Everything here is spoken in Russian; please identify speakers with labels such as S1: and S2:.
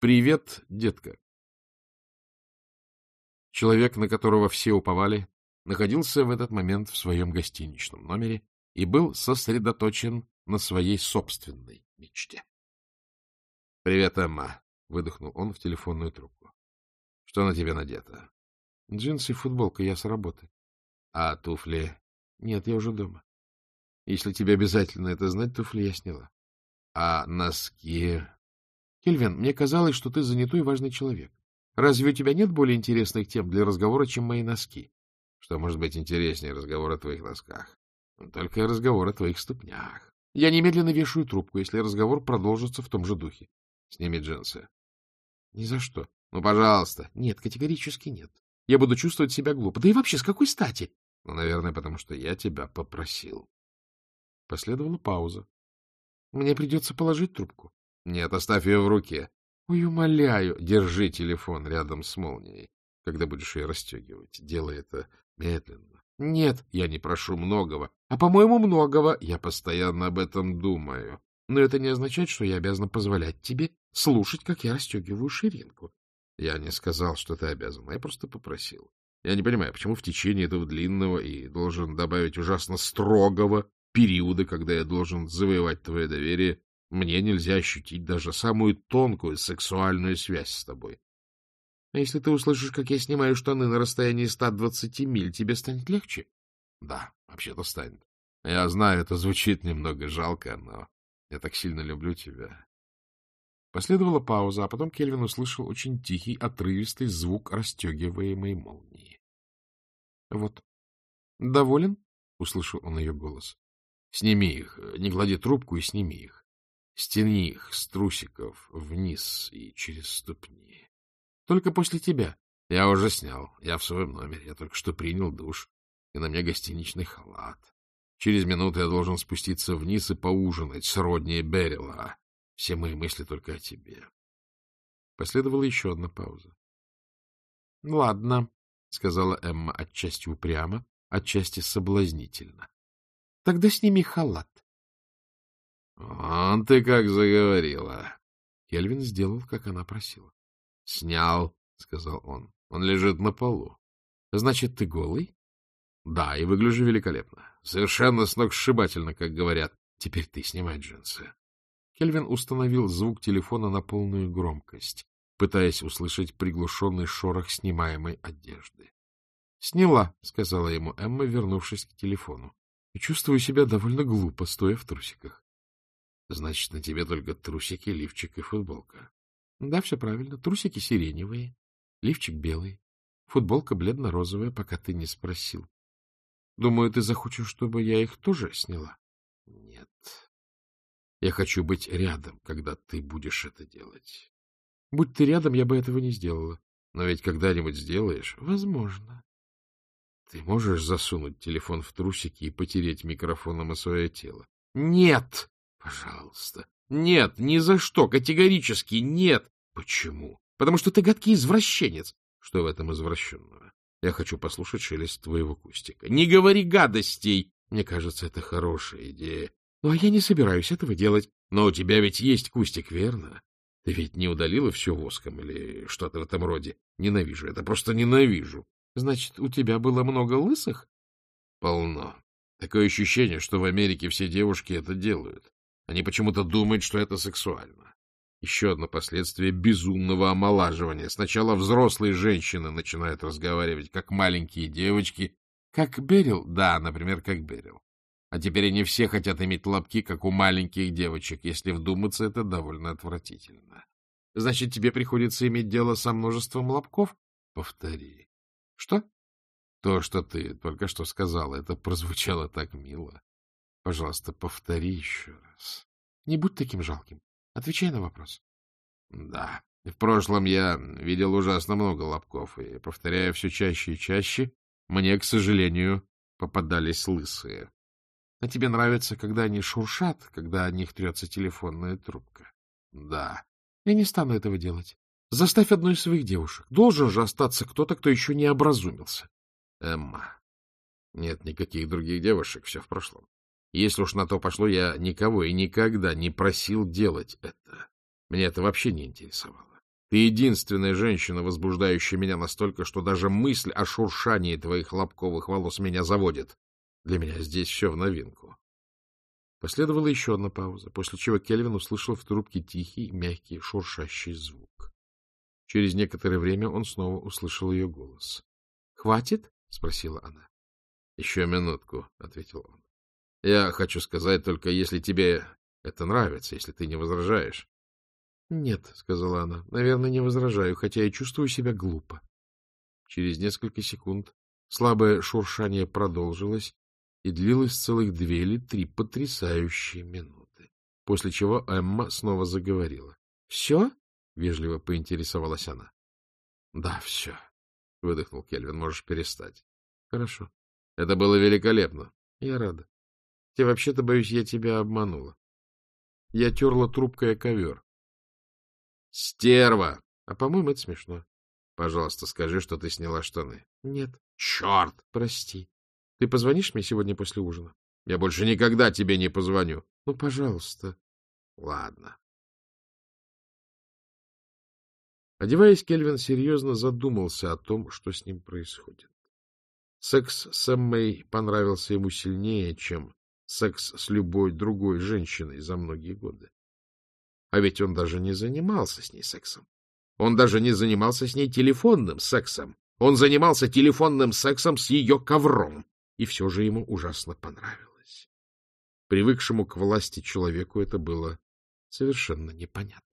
S1: Привет, детка. Человек, на которого все уповали, находился в этот момент в своем гостиничном номере и был сосредоточен на своей собственной мечте. — Привет, Эмма, — выдохнул он в телефонную трубку. — Что на тебе надето? — Джинсы и футболка, я с работы. — А туфли? — Нет, я уже дома. Если тебе обязательно это знать, туфли я сняла. — А носки? — Кельвин, мне казалось, что ты занятой важный человек. Разве у тебя нет более интересных тем для разговора, чем мои носки? Что может быть интереснее разговора о твоих носках? Только разговор о твоих ступнях. Я немедленно вешаю трубку, если разговор продолжится в том же духе. Сними джинсы. Ни за что. Ну, пожалуйста. Нет, категорически нет. Я буду чувствовать себя глупо. Да и вообще, с какой стати? Ну, наверное, потому что я тебя попросил. Последовала пауза. Мне придется положить трубку. Нет, оставь ее в руке. Ой, умоляю, держи телефон рядом с молнией, когда будешь ее расстегивать. Делай это медленно. Нет, я не прошу многого. А, по-моему, многого. Я постоянно об этом думаю. Но это не означает, что я обязан позволять тебе слушать, как я расстегиваю ширинку. Я не сказал, что ты обязан, я просто попросил. Я не понимаю, почему в течение этого длинного и должен добавить ужасно строгого периода, когда я должен завоевать твое доверие, мне нельзя ощутить даже самую тонкую сексуальную связь с тобой. А если ты услышишь, как я снимаю штаны на расстоянии 120 миль, тебе станет легче? Да, вообще-то станет. Я знаю, это звучит немного жалко, но я так сильно люблю тебя. Последовала пауза, а потом Кельвин услышал очень тихий, отрывистый звук расстегиваемой молнии. — Вот. — Доволен? — услышал он ее голос. — Сними их, не клади трубку и сними их. Стяни их с трусиков вниз и через ступни. — Только после тебя. — Я уже снял. Я в своем номере. Я только что принял душ. И на мне гостиничный халат. Через минуту я должен спуститься вниз и поужинать с Родни Беррила. Все мои мысли только о тебе. Последовала еще одна пауза. — Ладно, — сказала Эмма отчасти упрямо, отчасти соблазнительно. — Тогда сними халат. — Он ты как заговорила. Кельвин сделал, как она просила. — Снял, — сказал он. — Он лежит на полу. — Значит, ты голый? — Да, и выгляжу великолепно. Совершенно сногсшибательно, как говорят. Теперь ты снимай джинсы. Кельвин установил звук телефона на полную громкость, пытаясь услышать приглушенный шорох снимаемой одежды. — Сняла, — сказала ему Эмма, вернувшись к телефону. — И чувствую себя довольно глупо, стоя в трусиках. — Значит, на тебе только трусики, лифчик и футболка. — Да, все правильно. Трусики сиреневые, лифчик белый, футболка бледно-розовая, пока ты не спросил. Думаю, ты захочешь, чтобы я их тоже сняла? — Нет, я хочу быть рядом, когда ты будешь это делать. Будь ты рядом, я бы этого не сделала. Но ведь когда-нибудь сделаешь? Возможно. Ты можешь засунуть телефон в трусики и потереть микрофоном о свое тело? Нет! Пожалуйста. Нет, ни за что, категорически нет. Почему? Потому что ты гадкий извращенец. Что в этом извращенного? Я хочу послушать шелест твоего кустика. Не говори гадостей! Мне кажется, это хорошая идея. Ну, а я не собираюсь этого делать. Но у тебя ведь есть кустик, верно? Ты ведь не удалила все воском или что-то в этом роде? Ненавижу это, просто ненавижу. Значит, у тебя было много лысых? Полно. Такое ощущение, что в Америке все девушки это делают. Они почему-то думают, что это сексуально. Еще одно последствие безумного омолаживания. Сначала взрослые женщины начинают разговаривать, как маленькие девочки. Как Берил? Да, например, как Берил. А теперь они все хотят иметь лобки, как у маленьких девочек. Если вдуматься, это довольно отвратительно. Значит, тебе приходится иметь дело со множеством лобков? Повтори. Что? То, что ты только что сказала, это прозвучало так мило. Пожалуйста, повтори еще раз. Не будь таким жалким. Отвечай на вопрос. Да. В прошлом я видел ужасно много лобков, и, повторяя все чаще и чаще, мне, к сожалению, попадались лысые. А тебе нравится, когда они шуршат, когда о них трется телефонная трубка? Да. Я не стану этого делать. Заставь одну из своих девушек. Должен же остаться кто-то, кто еще не образумился. Эмма. Нет никаких других девушек, все в прошлом. Если уж на то пошло, я никого и никогда не просил делать это. Меня это вообще не интересовало. Ты единственная женщина, возбуждающая меня настолько, что даже мысль о шуршании твоих лобковых волос меня заводит. Для меня здесь все в новинку. Последовала еще одна пауза, после чего Кельвин услышал в трубке тихий, мягкий, шуршащий звук. Через некоторое время он снова услышал ее голос. — Хватит? — спросила она. — Еще минутку, — ответил он. — Я хочу сказать только, если тебе это нравится, если ты не возражаешь. — Нет, — сказала она, — наверное, не возражаю, хотя и чувствую себя глупо. Через несколько секунд слабое шуршание продолжилось и длилось целых две или три потрясающие минуты, после чего Эмма снова заговорила. — Все? — вежливо поинтересовалась она. — Да, все, — выдохнул Кельвин, — можешь перестать. — Хорошо. — Это было великолепно. — Я рада. Хотя вообще-то, боюсь, я тебя обманула. Я терла трубкой о ковер. Стерва! А, по-моему, это смешно. Пожалуйста, скажи, что ты сняла штаны. Нет. Черт! Прости. Ты позвонишь мне сегодня после ужина? Я больше никогда тебе не позвоню. Ну, пожалуйста. Ладно. Одеваясь, Кельвин серьезно задумался о том, что с ним происходит. Секс с Эммой понравился ему сильнее, чем секс с любой другой женщиной за многие годы. А ведь он даже не занимался с ней сексом. Он даже не занимался с ней телефонным сексом. Он занимался телефонным сексом с ее ковром. И все же ему ужасно понравилось. Привыкшему к власти человеку это было совершенно непонятно.